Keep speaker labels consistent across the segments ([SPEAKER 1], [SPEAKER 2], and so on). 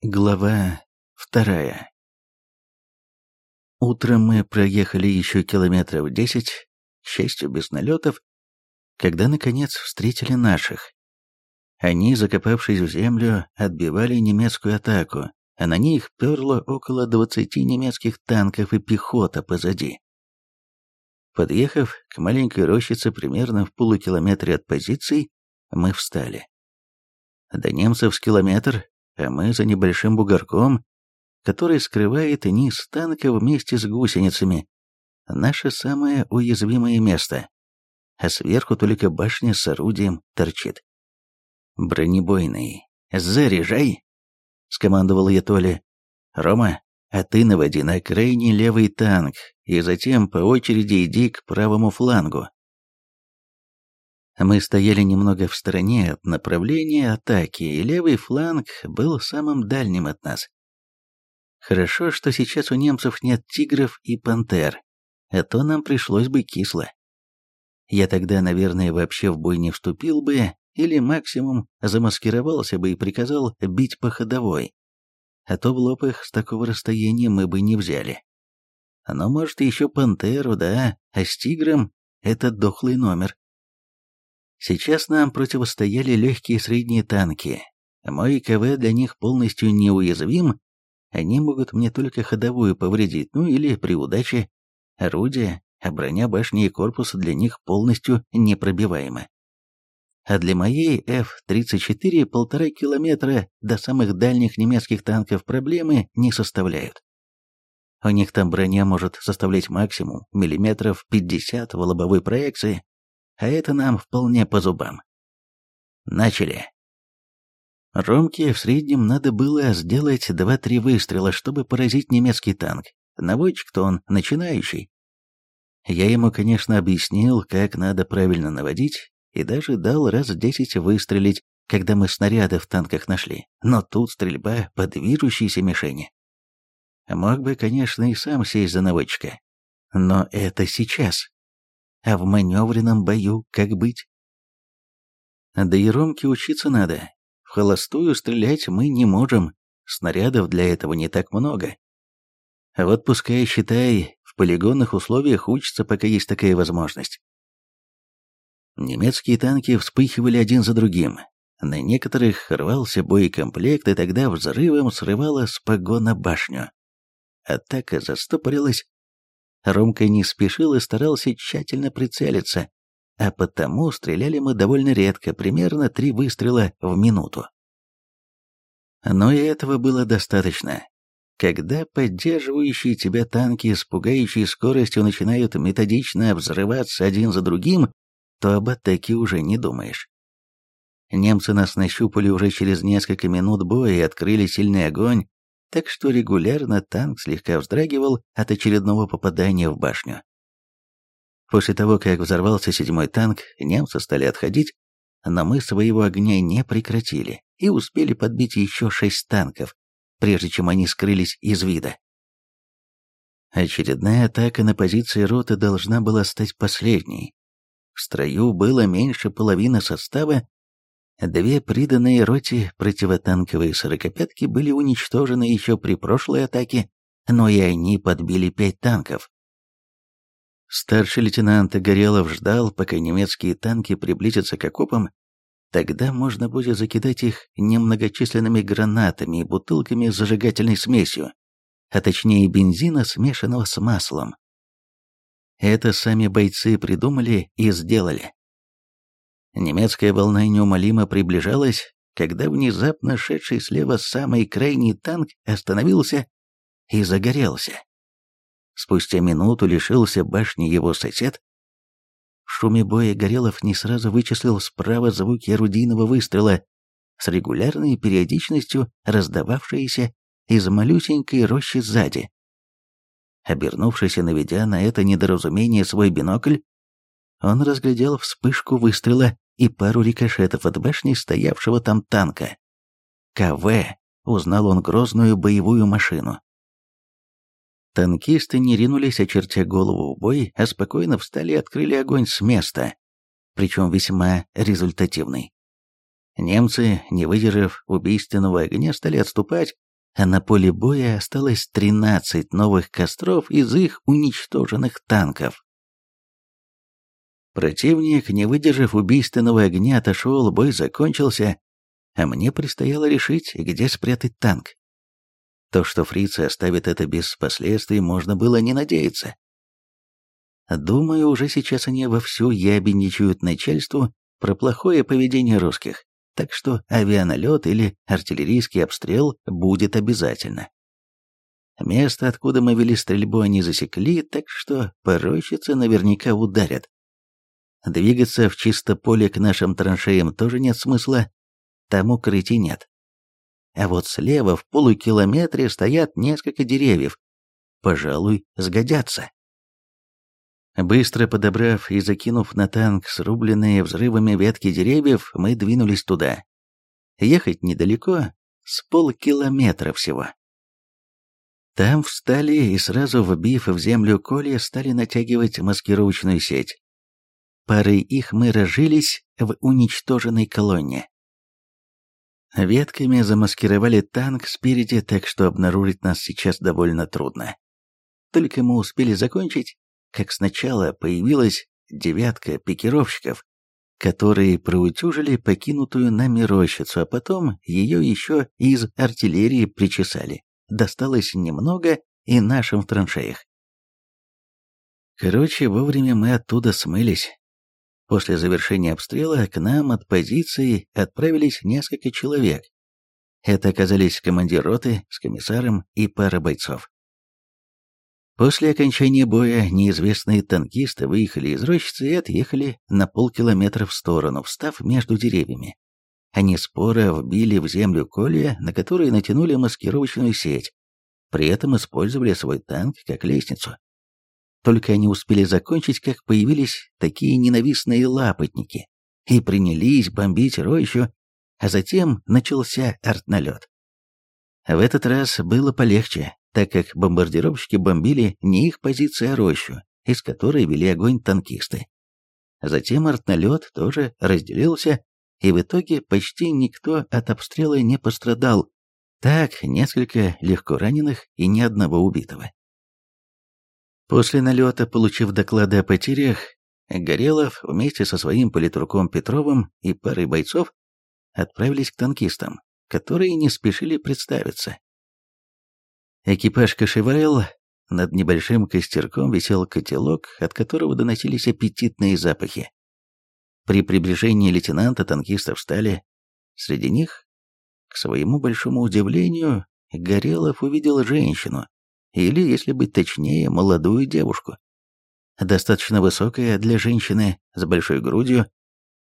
[SPEAKER 1] Глава вторая Утром мы проехали еще километров десять, к счастью, без налетов, когда, наконец, встретили наших. Они, закопавшись в землю, отбивали немецкую атаку, а на них перло около двадцати немецких танков и пехота позади. Подъехав к маленькой рощице примерно в полукилометре от позиций, мы встали. До немцев с километр, а мы за небольшим бугорком, который скрывает низ танка вместе с гусеницами. Наше самое уязвимое место. А сверху только башня с орудием торчит. «Бронебойный, заряжай!» — скомандовал я Толе. «Рома, а ты наводи на крайний левый танк, и затем по очереди иди к правому флангу. Мы стояли немного в стороне от направления атаки, и левый фланг был самым дальним от нас. Хорошо, что сейчас у немцев нет тигров и пантер, а то нам пришлось бы кисло. Я тогда, наверное, вообще в бой не вступил бы, или максимум замаскировался бы и приказал бить по ходовой. А то в лоб их с такого расстояния мы бы не взяли. Но может еще пантеру, да, а с тигром это дохлый номер. Сейчас нам противостояли легкие и средние танки. Мой КВ для них полностью неуязвим, они могут мне только ходовую повредить, ну или при удаче орудие, а броня башни и корпуса для них полностью непробиваема. А для моей F-34 полтора километра до самых дальних немецких танков проблемы не составляют. У них там броня может составлять максимум миллиметров 50 в лобовой проекции, а это нам вполне по зубам. Начали. Ромке в среднем надо было сделать два-три выстрела, чтобы поразить немецкий танк. Наводчик-то он начинающий. Я ему, конечно, объяснил, как надо правильно наводить, и даже дал раз десять выстрелить, когда мы снаряды в танках нашли. Но тут стрельба по движущейся мишени. Мог бы, конечно, и сам сесть за наводчика. Но это сейчас а в маневренном бою как быть? Да и Ромке учиться надо. В холостую стрелять мы не можем, снарядов для этого не так много. А вот пускай, считай, в полигонных условиях учится, пока есть такая возможность. Немецкие танки вспыхивали один за другим. На некоторых рвался боекомплект, и тогда взрывом срывало с погона башню. Атака застопорилась, Ромка не спешил и старался тщательно прицелиться, а потому стреляли мы довольно редко, примерно три выстрела в минуту. Но и этого было достаточно. Когда поддерживающие тебя танки с пугающей скоростью начинают методично взрываться один за другим, то об атаке уже не думаешь. Немцы нас нащупали уже через несколько минут боя и открыли сильный огонь, так что регулярно танк слегка вздрагивал от очередного попадания в башню. После того, как взорвался седьмой танк, немцы стали отходить, но мы своего огня не прекратили и успели подбить еще шесть танков, прежде чем они скрылись из вида. Очередная атака на позиции роты должна была стать последней. В строю было меньше половины состава, Две приданные роте противотанковые сорокопятки были уничтожены еще при прошлой атаке, но и они подбили пять танков. Старший лейтенант Горелов ждал, пока немецкие танки приблизятся к окопам, тогда можно будет закидать их немногочисленными гранатами и бутылками с зажигательной смесью, а точнее бензина, смешанного с маслом. Это сами бойцы придумали и сделали. Немецкая волна неумолимо приближалась, когда внезапно шедший слева самый крайний танк остановился и загорелся. Спустя минуту лишился башни его сосед. В шуме боя Горелов не сразу вычислил справа звуки орудийного выстрела с регулярной периодичностью раздававшиеся из малюсенькой рощи сзади. Обернувшись и наведя на это недоразумение свой бинокль, он разглядел вспышку выстрела и пару рикошетов от башни стоявшего там танка. КВ, узнал он грозную боевую машину. Танкисты не ринулись, очертя голову в бой, а спокойно встали и открыли огонь с места, причем весьма результативный. Немцы, не выдержав убийственного огня, стали отступать, а на поле боя осталось 13 новых костров из их уничтоженных танков. Противник, не выдержав убийственного огня, отошел, бой закончился, а мне предстояло решить, где спрятать танк. То, что фрицы оставят это без последствий, можно было не надеяться. Думаю, уже сейчас они вовсю ябедничают начальству про плохое поведение русских, так что авианалет или артиллерийский обстрел будет обязательно. Место, откуда мы вели стрельбу, они засекли, так что порощицы наверняка ударят. Двигаться в чисто поле к нашим траншеям тоже нет смысла, там укрытий нет. А вот слева в полукилометре стоят несколько деревьев. Пожалуй, сгодятся. Быстро подобрав и закинув на танк срубленные взрывами ветки деревьев, мы двинулись туда. Ехать недалеко, с полкилометра всего. Там встали и сразу вбив в землю колья, стали натягивать маскировочную сеть. Парой их мы разжились в уничтоженной колонне. Ветками замаскировали танк спереди, так что обнаружить нас сейчас довольно трудно. Только мы успели закончить, как сначала появилась девятка пикировщиков, которые проутюжили покинутую нами рощицу, а потом ее еще из артиллерии причесали. Досталось немного и нашим траншеях. Короче, вовремя мы оттуда смылись. После завершения обстрела к нам от позиции отправились несколько человек. Это оказались командир роты с комиссаром и пара бойцов. После окончания боя неизвестные танкисты выехали из рощицы и отъехали на полкилометра в сторону, встав между деревьями. Они споро вбили в землю колья, на которые натянули маскировочную сеть, при этом использовали свой танк как лестницу. Только они успели закончить, как появились такие ненавистные лапотники и принялись бомбить рощу, а затем начался артналет. В этот раз было полегче, так как бомбардировщики бомбили не их позиции, а рощу, из которой вели огонь танкисты. Затем артналет тоже разделился, и в итоге почти никто от обстрела не пострадал. Так, несколько легко раненых и ни одного убитого. После налета, получив доклады о потерях, Горелов вместе со своим политруком Петровым и парой бойцов отправились к танкистам, которые не спешили представиться. Экипаж кошеварил, над небольшим костерком висел котелок, от которого доносились аппетитные запахи. При приближении лейтенанта танкисты встали. Среди них, к своему большому удивлению, Горелов увидел женщину, или, если быть точнее, молодую девушку. Достаточно высокая для женщины с большой грудью,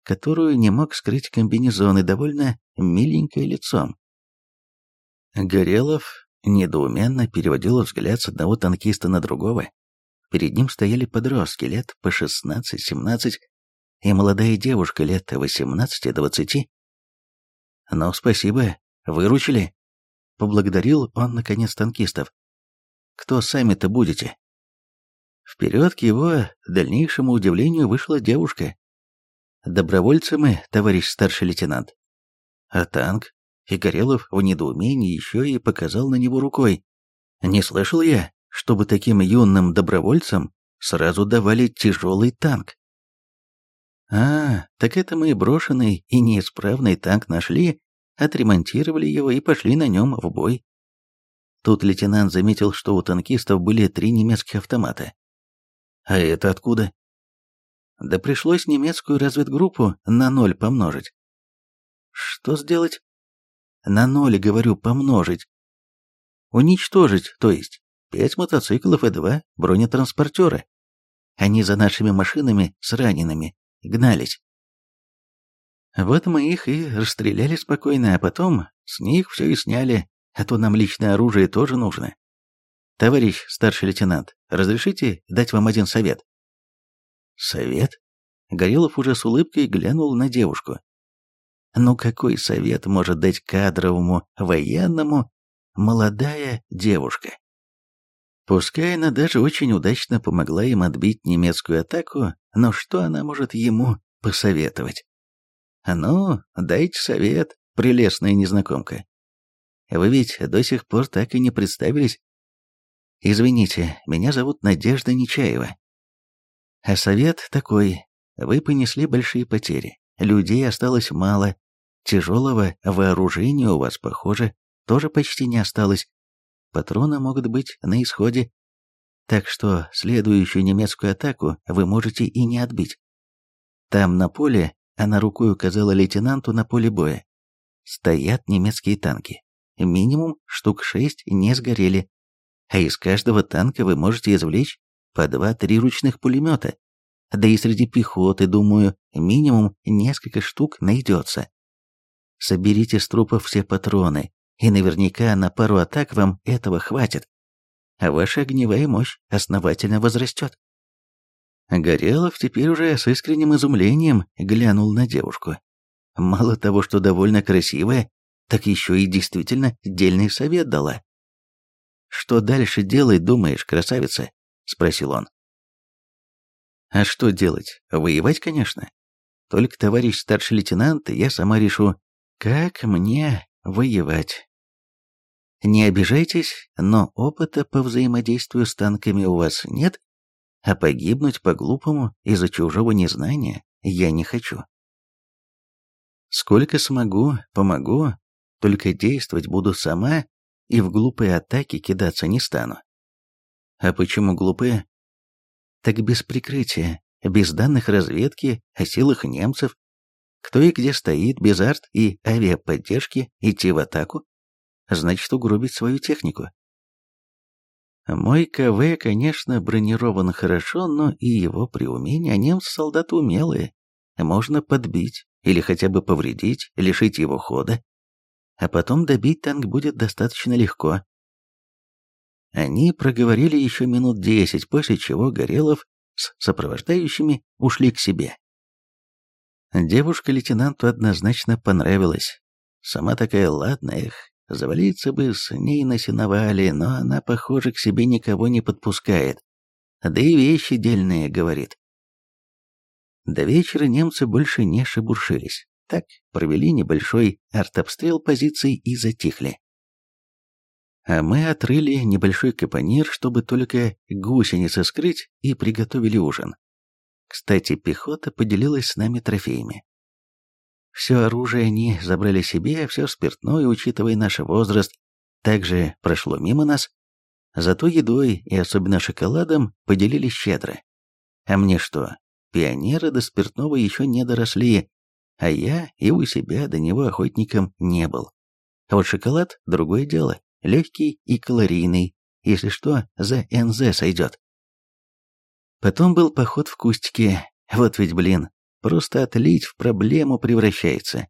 [SPEAKER 1] которую не мог скрыть комбинезон и довольно миленькое лицом. Горелов недоуменно переводил взгляд с одного танкиста на другого. Перед ним стояли подростки лет по 16-17 и молодая девушка лет 18-20. «Ну, спасибо, выручили», — поблагодарил он, наконец, танкистов. Кто сами-то будете?» Вперед к его дальнейшему удивлению вышла девушка. «Добровольцы мы, товарищ старший лейтенант». А танк? И Горелов в недоумении еще и показал на него рукой. Не слышал я, чтобы таким юным добровольцам сразу давали тяжелый танк. А, так это мы брошенный и неисправный танк нашли, отремонтировали его и пошли на нем в бой. Тут лейтенант заметил, что у танкистов были три немецких автомата. А это откуда? Да пришлось немецкую разведгруппу на ноль помножить. Что сделать? На ноль, говорю, помножить. Уничтожить, то есть. Пять мотоциклов и два бронетранспортера. Они за нашими машинами с ранеными гнались. Вот мы их и расстреляли спокойно, а потом с них все и сняли, а то нам личное оружие тоже нужно. Товарищ старший лейтенант, разрешите дать вам один совет? Совет? Горелов уже с улыбкой глянул на девушку. Ну какой совет может дать кадровому военному молодая девушка? Пускай она даже очень удачно помогла им отбить немецкую атаку, но что она может ему посоветовать? Ну, дайте совет, прелестная незнакомка. Вы ведь до сих пор так и не представились. Извините, меня зовут Надежда Нечаева. А совет такой. Вы понесли большие потери. Людей осталось мало. Тяжелого вооружения у вас, похоже, тоже почти не осталось. Патроны могут быть на исходе. Так что следующую немецкую атаку вы можете и не отбить. Там на поле, она рукой указала лейтенанту на поле боя, стоят немецкие танки. Минимум штук шесть не сгорели. А из каждого танка вы можете извлечь по два-три ручных пулемета. Да и среди пехоты, думаю, минимум несколько штук найдется. Соберите с трупов все патроны, и наверняка на пару атак вам этого хватит. А ваша огневая мощь основательно возрастет. Горелов теперь уже с искренним изумлением глянул на девушку. Мало того, что довольно красивая, так еще и действительно дельный совет дала. «Что дальше делать, думаешь, красавица?» — спросил он. «А что делать? Воевать, конечно. Только, товарищ старший лейтенант, я сама решу, как мне воевать. Не обижайтесь, но опыта по взаимодействию с танками у вас нет, а погибнуть по-глупому из-за чужого незнания я не хочу. Сколько смогу, помогу, только действовать буду сама и в глупые атаки кидаться не стану. А почему глупые? Так без прикрытия, без данных разведки о силах немцев, кто и где стоит, без арт и авиаподдержки идти в атаку, значит угробить свою технику. Мой КВ, конечно, бронирован хорошо, но и его при умении, а немцы солдаты умелые. Можно подбить, или хотя бы повредить, лишить его хода, а потом добить танк будет достаточно легко. Они проговорили еще минут десять, после чего Горелов с сопровождающими ушли к себе. Девушка лейтенанту однозначно понравилась. Сама такая ладная, эх, завалиться бы с ней на сеновале, но она, похоже, к себе никого не подпускает. Да и вещи дельные, говорит. До вечера немцы больше не шебуршились. Так, провели небольшой артобстрел позиций и затихли. А мы отрыли небольшой капонир, чтобы только гусеницы скрыть, и приготовили ужин. Кстати, пехота поделилась с нами трофеями. Все оружие они забрали себе, а все спиртное, учитывая наш возраст, также прошло мимо нас. Зато едой и особенно шоколадом поделились щедро. А мне что, Пионеры до спиртного еще не доросли, а я и у себя до него охотником не был. А вот шоколад – другое дело, легкий и калорийный, если что, за НЗ сойдет. Потом был поход в кустики, вот ведь, блин, просто отлить в проблему превращается.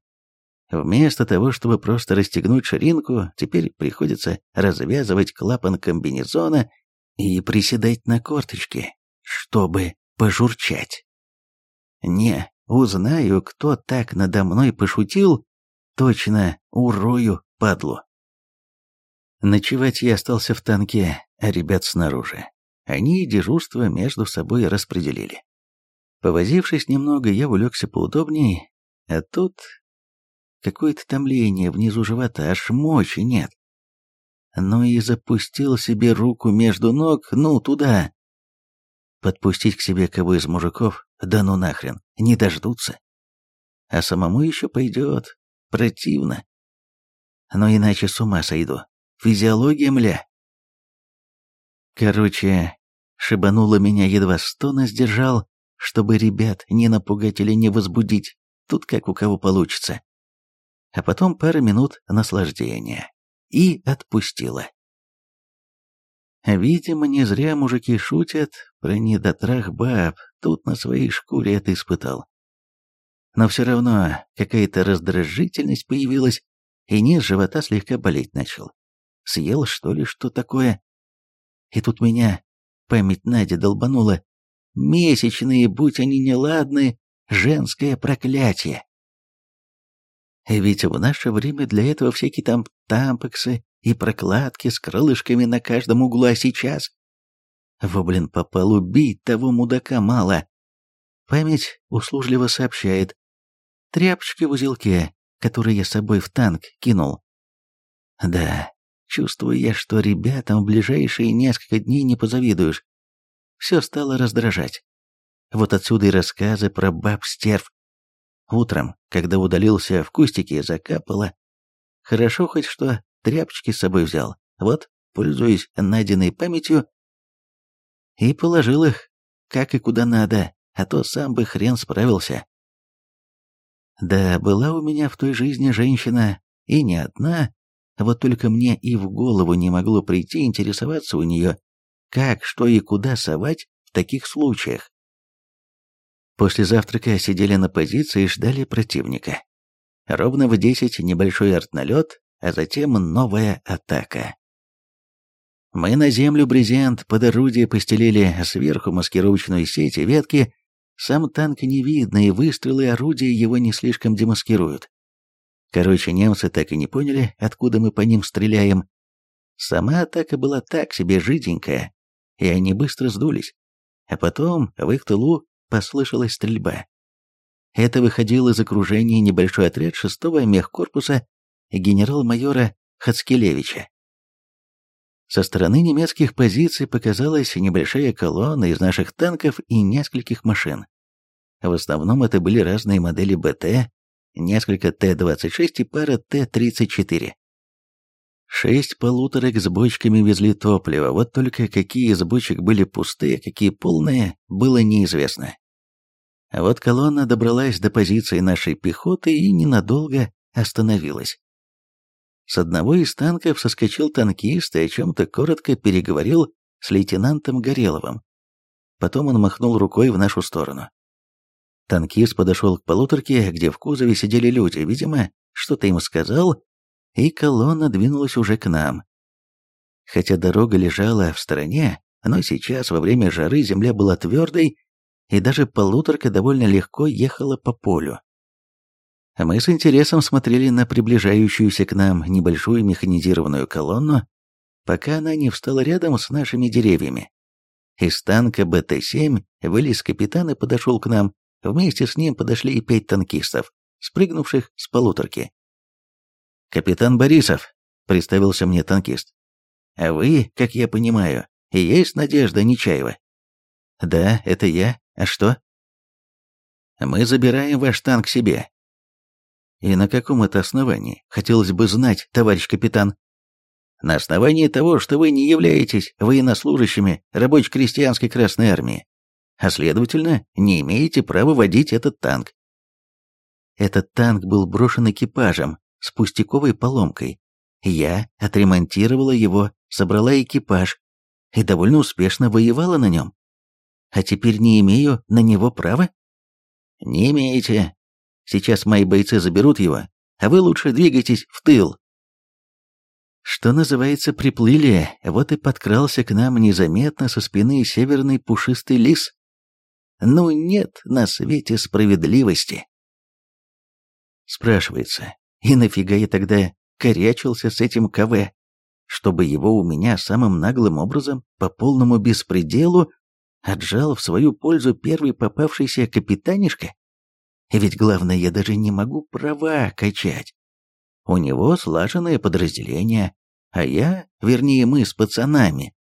[SPEAKER 1] Вместо того, чтобы просто расстегнуть ширинку, теперь приходится развязывать клапан комбинезона и приседать на корточки, чтобы пожурчать. Не, узнаю, кто так надо мной пошутил, точно урою падлу. Ночевать я остался в танке, а ребят снаружи. Они дежурство между собой распределили. Повозившись немного, я улегся поудобнее, а тут какое-то томление внизу живота, аж мочи нет. Ну и запустил себе руку между ног, ну туда. Подпустить к себе кого из мужиков да ну нахрен, не дождутся. А самому еще пойдет. Противно. Но иначе с ума сойду. Физиология, мля. Короче, шибануло меня едва стона сдержал, чтобы ребят не напугать или не возбудить. Тут как у кого получится. А потом пара минут наслаждения. И отпустила. Видимо, не зря мужики шутят про недотрах баб, тут на своей шкуре это испытал. Но все равно какая-то раздражительность появилась, и низ живота слегка болеть начал. Съел, что ли, что такое? И тут меня память Надя долбанула. Месячные, будь они неладны, женское проклятие. Ведь в наше время для этого всякие там тампексы и прокладки с крылышками на каждом углу, а сейчас... Воблин попал убить того мудака мало. Память услужливо сообщает. Тряпочки в узелке, которые я с собой в танк кинул. Да, чувствую я, что ребятам в ближайшие несколько дней не позавидуешь. Все стало раздражать. Вот отсюда и рассказы про баб-стерв. Утром, когда удалился в кустике, закапало. Хорошо хоть что тряпочки с собой взял. Вот, пользуясь найденной памятью, и положил их, как и куда надо, а то сам бы хрен справился. Да, была у меня в той жизни женщина, и не одна, вот только мне и в голову не могло прийти интересоваться у нее, как, что и куда совать в таких случаях. После завтрака сидели на позиции и ждали противника. Ровно в десять небольшой артналет, а затем новая атака. Мы на землю брезент под орудие постелили сверху маскировочную сеть и ветки, сам танк не видно, и выстрелы орудия его не слишком демаскируют. Короче, немцы так и не поняли, откуда мы по ним стреляем. Сама атака была так себе жиденькая, и они быстро сдулись. А потом в их тылу послышалась стрельба. Это выходил из окружения небольшой отряд 6-го мехкорпуса генерал-майора Хацкелевича. Со стороны немецких позиций показалась небольшая колонна из наших танков и нескольких машин. В основном это были разные модели БТ, несколько Т-26 и пара Т-34. Шесть полуторок с бочками везли топливо, вот только какие из бочек были пустые, какие полные, было неизвестно. А вот колонна добралась до позиции нашей пехоты и ненадолго остановилась. С одного из танков соскочил танкист и о чем-то коротко переговорил с лейтенантом Гореловым. Потом он махнул рукой в нашу сторону. Танкист подошел к полуторке, где в кузове сидели люди, видимо, что-то им сказал, и колонна двинулась уже к нам. Хотя дорога лежала в стороне, но сейчас, во время жары, земля была твердой, и даже полуторка довольно легко ехала по полю. Мы с интересом смотрели на приближающуюся к нам небольшую механизированную колонну, пока она не встала рядом с нашими деревьями. Из танка БТ-7 вылез капитан и подошел к нам. Вместе с ним подошли и пять танкистов, спрыгнувших с полуторки. «Капитан Борисов», — представился мне танкист. «А вы, как я понимаю, и есть Надежда Нечаева?» «Да, это я. А что?» «Мы забираем ваш танк себе. И на каком это основании? Хотелось бы знать, товарищ капитан. На основании того, что вы не являетесь военнослужащими рабоче-крестьянской Красной Армии, а следовательно, не имеете права водить этот танк. Этот танк был брошен экипажем с пустяковой поломкой. Я отремонтировала его, собрала экипаж и довольно успешно воевала на нем. А теперь не имею на него права? Не имеете, Сейчас мои бойцы заберут его, а вы лучше двигайтесь в тыл. Что называется, приплыли, вот и подкрался к нам незаметно со спины северный пушистый лис. Ну нет на свете справедливости. Спрашивается, и нафига я тогда корячился с этим КВ, чтобы его у меня самым наглым образом по полному беспределу отжал в свою пользу первый попавшийся капитанишка? Ведь главное, я даже не могу права качать. У него слаженное подразделение, а я, вернее мы с пацанами,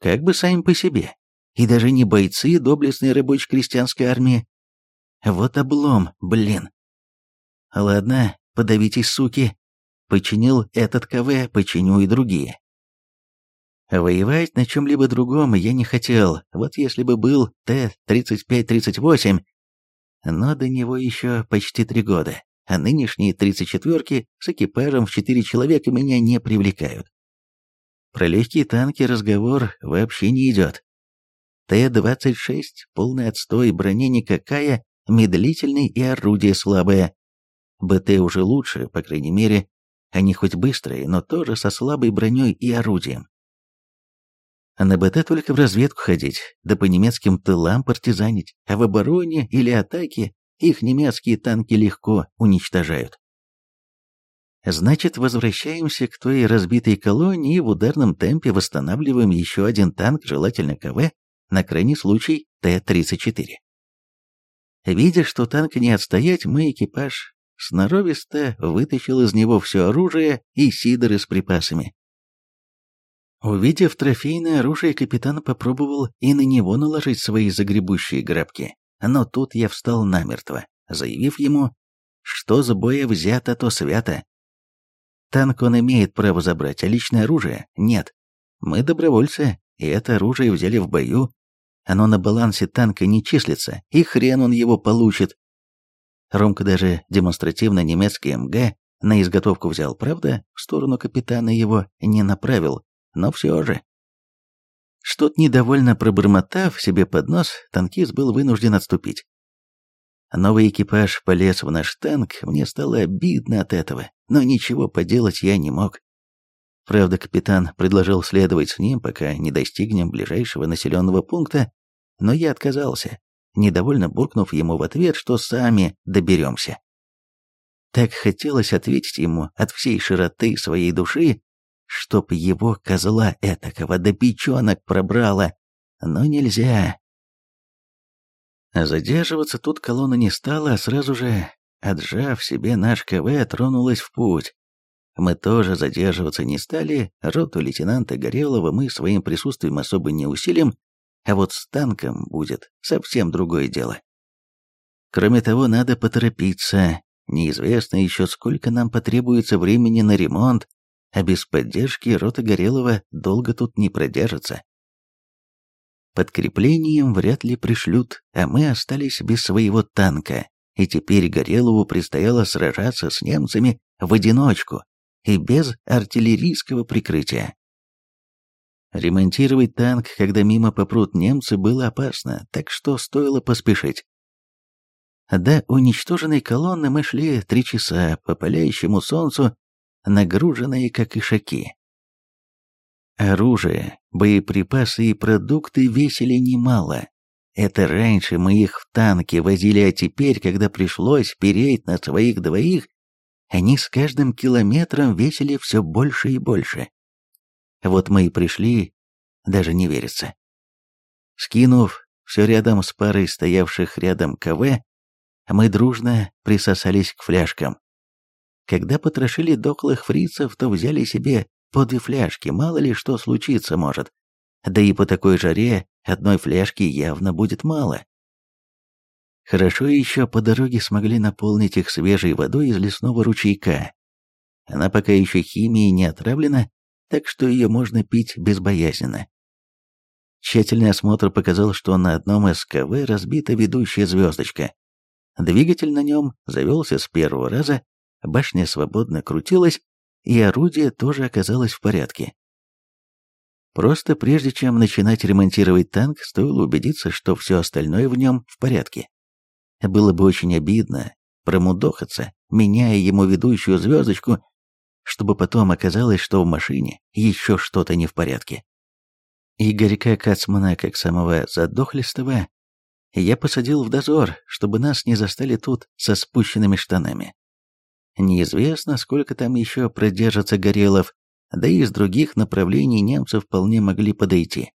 [SPEAKER 1] как бы сами по себе. И даже не бойцы доблестной рабочей крестьянской армии. Вот облом, блин. Ладно, подавитесь, суки. Починил этот КВ, починю и другие. Воевать на чем-либо другом я не хотел. Вот если бы был Т-35-38, но до него еще почти три года, а нынешние 34-ки с экипажем в четыре человека меня не привлекают. Про легкие танки разговор вообще не идет. Т-26, полный отстой, броня никакая, медлительный и орудие слабое. БТ уже лучше, по крайней мере, они хоть быстрые, но тоже со слабой броней и орудием. А на БТ только в разведку ходить, да по немецким тылам партизанить, а в обороне или атаке их немецкие танки легко уничтожают. Значит, возвращаемся к той разбитой колонии и в ударном темпе восстанавливаем еще один танк, желательно КВ, на крайний случай Т-34. Видя, что танк не отстоять, мы экипаж сноровисто вытащил из него все оружие и сидоры с припасами. Увидев трофейное оружие, капитан попробовал и на него наложить свои загребущие грабки, но тут я встал намертво, заявив ему, что с боя взято, то свято. Танк он имеет право забрать, а личное оружие – нет. Мы добровольцы, и это оружие взяли в бою. Оно на балансе танка не числится, и хрен он его получит. Ромка даже демонстративно немецкий МГ на изготовку взял, правда, в сторону капитана его не направил, но все же. Что-то недовольно пробормотав себе под нос, танкист был вынужден отступить. Новый экипаж полез в наш танк, мне стало обидно от этого, но ничего поделать я не мог. Правда, капитан предложил следовать с ним, пока не достигнем ближайшего населенного пункта, но я отказался, недовольно буркнув ему в ответ, что сами доберемся. Так хотелось ответить ему от всей широты своей души, чтоб его козла этакого до печенок пробрало, но нельзя. Задерживаться тут колонна не стала, а сразу же, отжав себе наш КВ, тронулась в путь. Мы тоже задерживаться не стали, роту лейтенанта Горелого мы своим присутствием особо не усилим, а вот с танком будет совсем другое дело. Кроме того, надо поторопиться. Неизвестно еще, сколько нам потребуется времени на ремонт, а без поддержки рота Горелого долго тут не продержится. Подкреплением вряд ли пришлют, а мы остались без своего танка, и теперь Горелову предстояло сражаться с немцами в одиночку и без артиллерийского прикрытия. Ремонтировать танк, когда мимо попрут немцы, было опасно, так что стоило поспешить. До уничтоженной колонны мы шли три часа по палящему солнцу, нагруженные как ишаки. Оружие, боеприпасы и продукты весили немало. Это раньше мы их в танке возили, а теперь, когда пришлось переть на своих двоих, они с каждым километром весили все больше и больше. Вот мы и пришли, даже не верится. Скинув все рядом с парой стоявших рядом КВ, мы дружно присосались к фляжкам. Когда потрошили дохлых фрицев, то взяли себе по две фляжки, мало ли что случиться может. Да и по такой жаре одной фляжки явно будет мало. Хорошо еще по дороге смогли наполнить их свежей водой из лесного ручейка. Она пока еще химией не отравлена, так что ее можно пить безбоязненно. Тщательный осмотр показал, что на одном из КВ разбита ведущая звездочка. Двигатель на нем завелся с первого раза, башня свободно крутилась, и орудие тоже оказалось в порядке. Просто прежде чем начинать ремонтировать танк, стоило убедиться, что все остальное в нем в порядке. Было бы очень обидно промудохаться, меняя ему ведущую звездочку, чтобы потом оказалось, что в машине еще что-то не в порядке. Игорька Кацмана, как самого задохлистого, я посадил в дозор, чтобы нас не застали тут со спущенными штанами. Неизвестно, сколько там еще продержится Горелов, да и из других направлений немцы вполне могли подойти.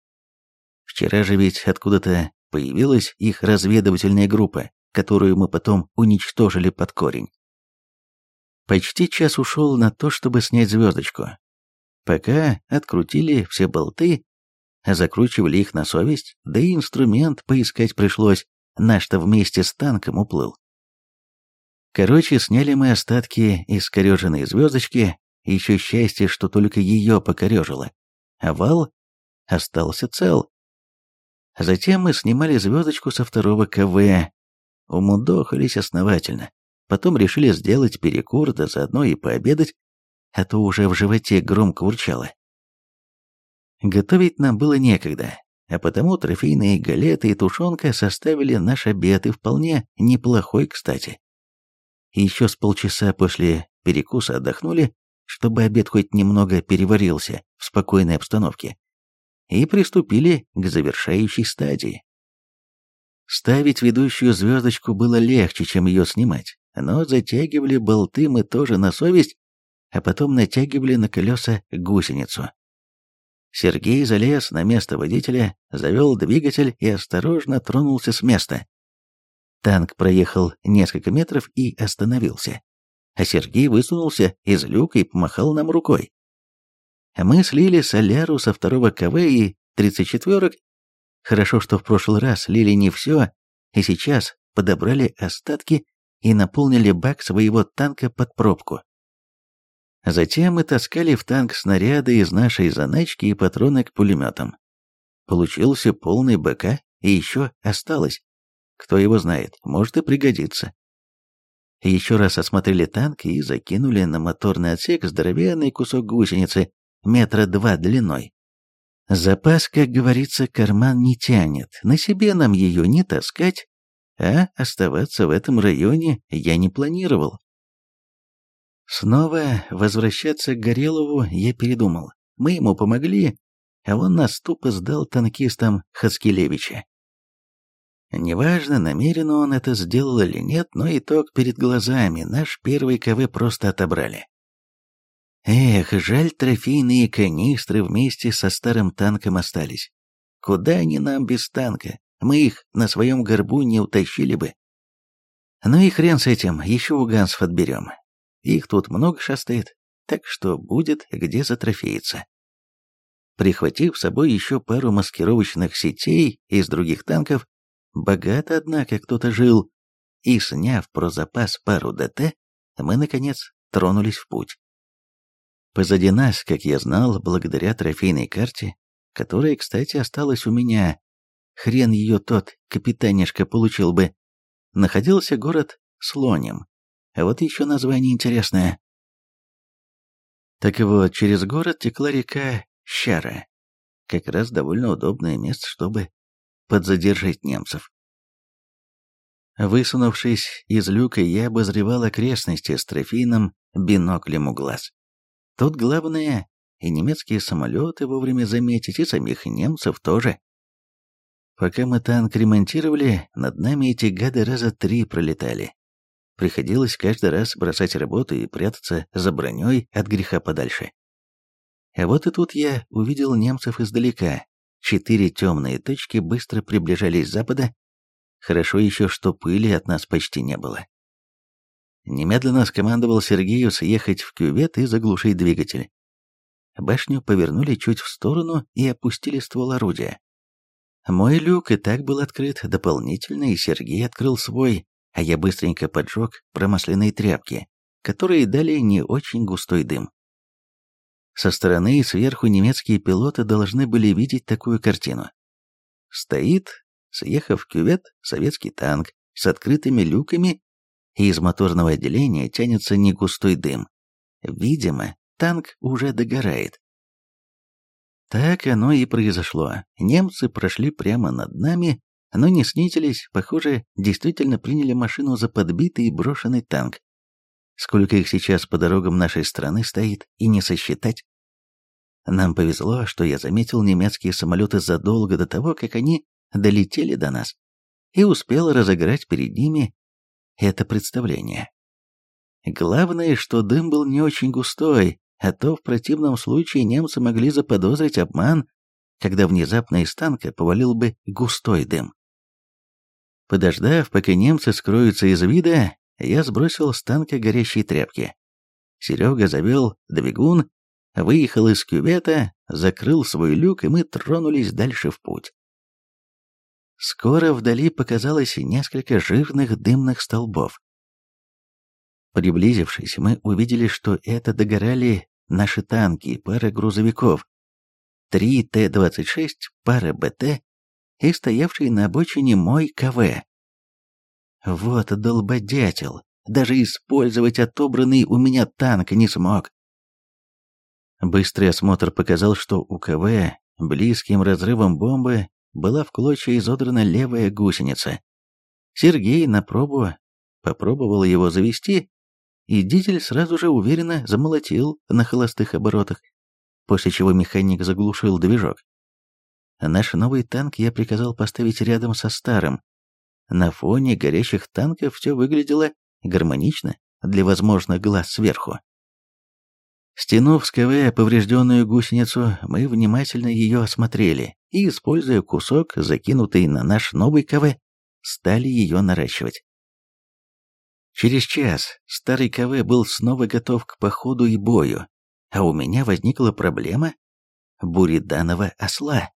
[SPEAKER 1] Вчера же ведь откуда-то появилась их разведывательная группа, которую мы потом уничтожили под корень. Почти час ушел на то, чтобы снять звездочку. Пока открутили все болты, закручивали их на совесть, да и инструмент поискать пришлось, наш-то вместе с танком уплыл. Короче, сняли мы остатки искореженной звездочки, еще счастье, что только ее покорежило. А вал остался цел. Затем мы снимали звездочку со второго КВ. Умудохались основательно. Потом решили сделать перекур, да заодно и пообедать, а то уже в животе громко урчало. Готовить нам было некогда, а потому трофейные галеты и тушенка составили наш обед и вполне неплохой, кстати еще с полчаса после перекуса отдохнули, чтобы обед хоть немного переварился в спокойной обстановке, и приступили к завершающей стадии. Ставить ведущую звездочку было легче, чем ее снимать, но затягивали болты мы тоже на совесть, а потом натягивали на колеса гусеницу. Сергей залез на место водителя, завел двигатель и осторожно тронулся с места. Танк проехал несколько метров и остановился. а Сергей высунулся из люка и помахал нам рукой. Мы слили соляру со второго КВ и 34-ок. Хорошо, что в прошлый раз слили не все, и сейчас подобрали остатки и наполнили бак своего танка под пробку. Затем мы таскали в танк снаряды из нашей заначки и патроны к пулеметам. Получился полный БК, и еще осталось. Кто его знает, может и пригодится. Еще раз осмотрели танк и закинули на моторный отсек здоровенный кусок гусеницы, метра два длиной. Запас, как говорится, карман не тянет, на себе нам ее не таскать, а оставаться в этом районе я не планировал. Снова возвращаться к Горелову я передумал. Мы ему помогли, а он нас тупо сдал танкистам Хаскелевича. Неважно, намеренно он это сделал или нет, но итог перед глазами, наш первый КВ просто отобрали. Эх, жаль, трофейные канистры вместе со старым танком остались. Куда они нам без танка? Мы их на своем горбу не утащили бы. Ну и хрен с этим, еще у гансов отберем. Их тут много шастает, так что будет где затрофеиться. Прихватив с собой еще пару маскировочных сетей из других танков, Богато, однако, кто-то жил. И, сняв про запас пару ДТ, мы, наконец, тронулись в путь. Позади нас, как я знал, благодаря трофейной карте, которая, кстати, осталась у меня, хрен ее тот капитанишка получил бы, находился город Слоним. А вот еще название интересное. Так вот, через город текла река Щара. Как раз довольно удобное место, чтобы подзадержать немцев. Высунувшись из люка, я обозревал окрестности с трофейным биноклем у глаз. Тут главное и немецкие самолеты вовремя заметить, и самих немцев тоже. Пока мы танк ремонтировали, над нами эти гады раза три пролетали. Приходилось каждый раз бросать работу и прятаться за броней от греха подальше. А вот и тут я увидел немцев издалека, Четыре темные точки быстро приближались с запада. Хорошо еще, что пыли от нас почти не было. Немедленно скомандовал Сергею съехать в кювет и заглушить двигатель. Башню повернули чуть в сторону и опустили ствол орудия. Мой люк и так был открыт дополнительно, и Сергей открыл свой, а я быстренько поджег промасленные тряпки, которые дали не очень густой дым. Со стороны и сверху немецкие пилоты должны были видеть такую картину. Стоит, съехав в кювет, советский танк с открытыми люками, и из моторного отделения тянется негустой дым. Видимо, танк уже догорает. Так оно и произошло. Немцы прошли прямо над нами, но не снизились, похоже, действительно приняли машину за подбитый и брошенный танк. Сколько их сейчас по дорогам нашей страны стоит, и не сосчитать. Нам повезло, что я заметил немецкие самолеты задолго до того, как они долетели до нас, и успел разыграть перед ними это представление. Главное, что дым был не очень густой, а то в противном случае немцы могли заподозрить обман, когда внезапно из танка повалил бы густой дым. Подождав, пока немцы скроются из вида, я сбросил с танка горящие тряпки. Серега завел двигун, выехал из кювета, закрыл свой люк, и мы тронулись дальше в путь. Скоро вдали показалось несколько жирных дымных столбов. Приблизившись, мы увидели, что это догорали наши танки и пара грузовиков. Три Т-26, пара БТ и стоявший на обочине мой КВ. Вот долбодятел, даже использовать отобранный у меня танк не смог. Быстрый осмотр показал, что у КВ близким разрывом бомбы была в клочья изодрана левая гусеница. Сергей на пробу попробовал его завести, и дизель сразу же уверенно замолотил на холостых оборотах, после чего механик заглушил движок. Наш новый танк я приказал поставить рядом со старым. На фоне горящих танков все выглядело гармонично для возможных глаз сверху. Стянув с КВ поврежденную гусеницу, мы внимательно ее осмотрели и, используя кусок, закинутый на наш новый КВ, стали ее наращивать. Через час старый КВ был снова готов к походу и бою, а у меня возникла проблема буриданова осла.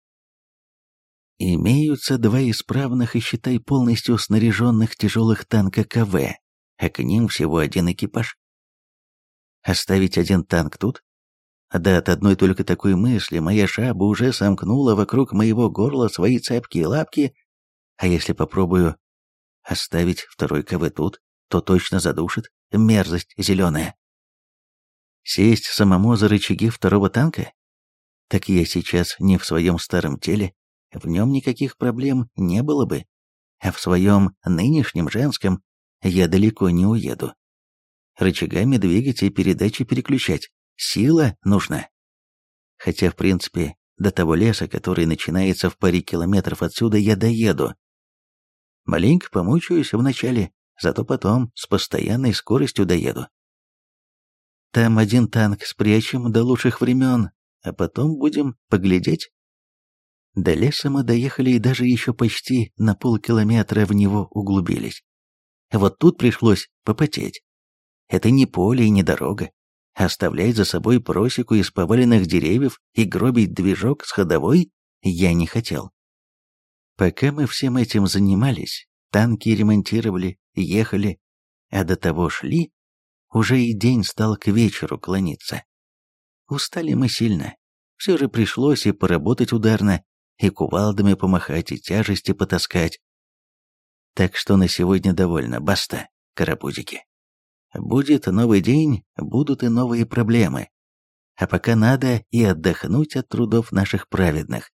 [SPEAKER 1] Имеются два исправных и, считай, полностью снаряженных тяжелых танка КВ, а к ним всего один экипаж. Оставить один танк тут? Да от одной только такой мысли моя шаба уже сомкнула вокруг моего горла свои цепкие лапки, а если попробую оставить второй КВ тут, то точно задушит мерзость зеленая. Сесть самому за рычаги второго танка? Так я сейчас не в своем старом теле, в нем никаких проблем не было бы, а в своем нынешнем женском я далеко не уеду. Рычагами двигать и передачи переключать. Сила нужна. Хотя, в принципе, до того леса, который начинается в паре километров отсюда, я доеду. Маленько помучаюсь вначале, зато потом с постоянной скоростью доеду. Там один танк спрячем до лучших времен, а потом будем поглядеть. До леса мы доехали и даже еще почти на полкилометра в него углубились. Вот тут пришлось попотеть. Это не поле и не дорога. Оставлять за собой просеку из поваленных деревьев и гробить движок с ходовой я не хотел. Пока мы всем этим занимались, танки ремонтировали, ехали, а до того шли, уже и день стал к вечеру клониться. Устали мы сильно. Все же пришлось и поработать ударно, и кувалдами помахать, и тяжести потаскать. Так что на сегодня довольно, баста, карапузики. Будет новый день, будут и новые проблемы. А пока надо и отдохнуть от трудов наших праведных.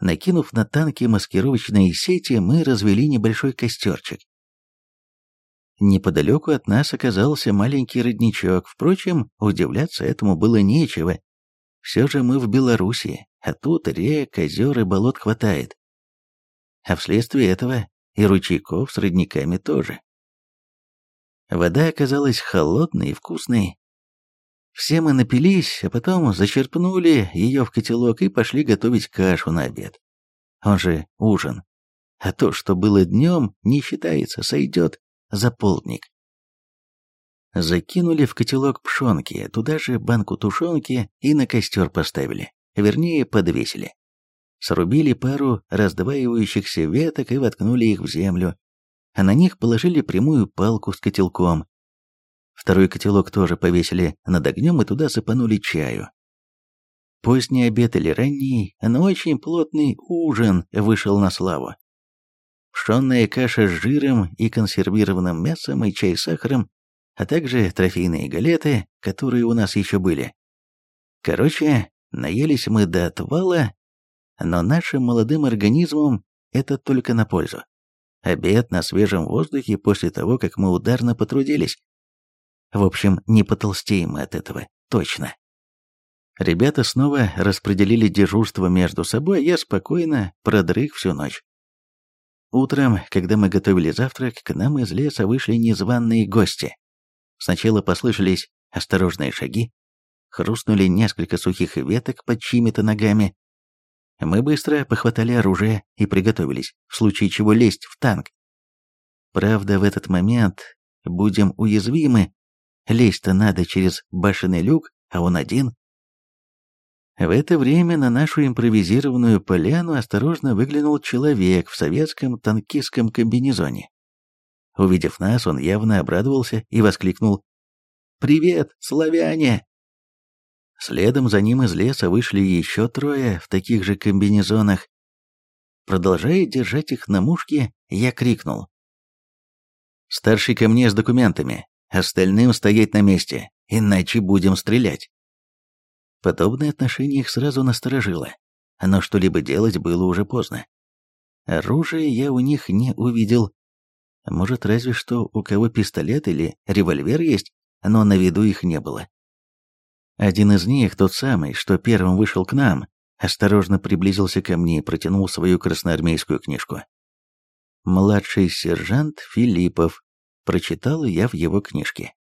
[SPEAKER 1] Накинув на танки маскировочные сети, мы развели небольшой костерчик. Неподалеку от нас оказался маленький родничок, впрочем, удивляться этому было нечего. Все же мы в Белоруссии, а тут рек, озер и болот хватает. А вследствие этого и ручейков с родниками тоже. Вода оказалась холодной и вкусной. Все мы напились, а потом зачерпнули ее в котелок и пошли готовить кашу на обед. Он же ужин. А то, что было днем, не считается, сойдет за полдник. Закинули в котелок пшенки, туда же банку тушенки и на костер поставили, вернее, подвесили. Срубили пару раздваивающихся веток и воткнули их в землю, а на них положили прямую палку с котелком. Второй котелок тоже повесили над огнем и туда запанули чаю. Поздний обед или ранний, но очень плотный ужин вышел на славу пшенная каша с жиром и консервированным мясом и чай с сахаром, а также трофейные галеты, которые у нас еще были. Короче, наелись мы до отвала, но нашим молодым организмам это только на пользу. Обед на свежем воздухе после того, как мы ударно потрудились. В общем, не потолстеем мы от этого, точно. Ребята снова распределили дежурство между собой, я спокойно продрых всю ночь. Утром, когда мы готовили завтрак, к нам из леса вышли незваные гости. Сначала послышались осторожные шаги, хрустнули несколько сухих веток под чьими-то ногами. Мы быстро похватали оружие и приготовились, в случае чего лезть в танк. Правда, в этот момент будем уязвимы. Лезть-то надо через башенный люк, а он один. В это время на нашу импровизированную поляну осторожно выглянул человек в советском танкистском комбинезоне. Увидев нас, он явно обрадовался и воскликнул «Привет, славяне!». Следом за ним из леса вышли еще трое в таких же комбинезонах. Продолжая держать их на мушке, я крикнул. «Старший ко мне с документами, остальным стоять на месте, иначе будем стрелять». Подобное отношение их сразу насторожило, но что-либо делать было уже поздно. Оружия я у них не увидел. Может, разве что у кого пистолет или револьвер есть, но на виду их не было. Один из них, тот самый, что первым вышел к нам, осторожно приблизился ко мне и протянул свою красноармейскую книжку. «Младший сержант Филиппов», прочитал я в его книжке.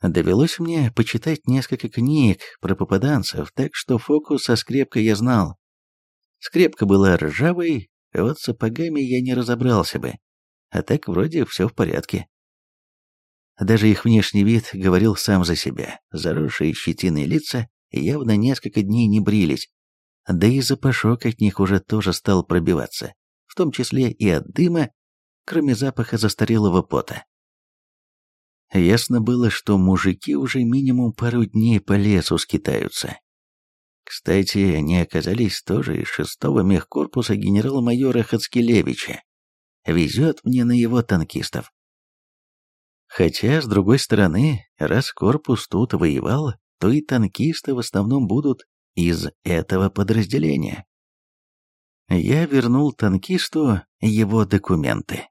[SPEAKER 1] Довелось мне почитать несколько книг про попаданцев, так что фокус со скрепкой я знал. Скрепка была ржавой, вот сапогами я не разобрался бы. А так вроде все в порядке. Даже их внешний вид говорил сам за себя. Заросшие щетиной лица явно несколько дней не брились, да и запашок от них уже тоже стал пробиваться, в том числе и от дыма, кроме запаха застарелого пота. Ясно было, что мужики уже минимум пару дней по лесу скитаются. Кстати, они оказались тоже из шестого мехкорпуса генерала-майора Хацкелевича. Везет мне на его танкистов. Хотя, с другой стороны, раз корпус тут воевал, то и танкисты в основном будут из этого подразделения. Я вернул танкисту его документы.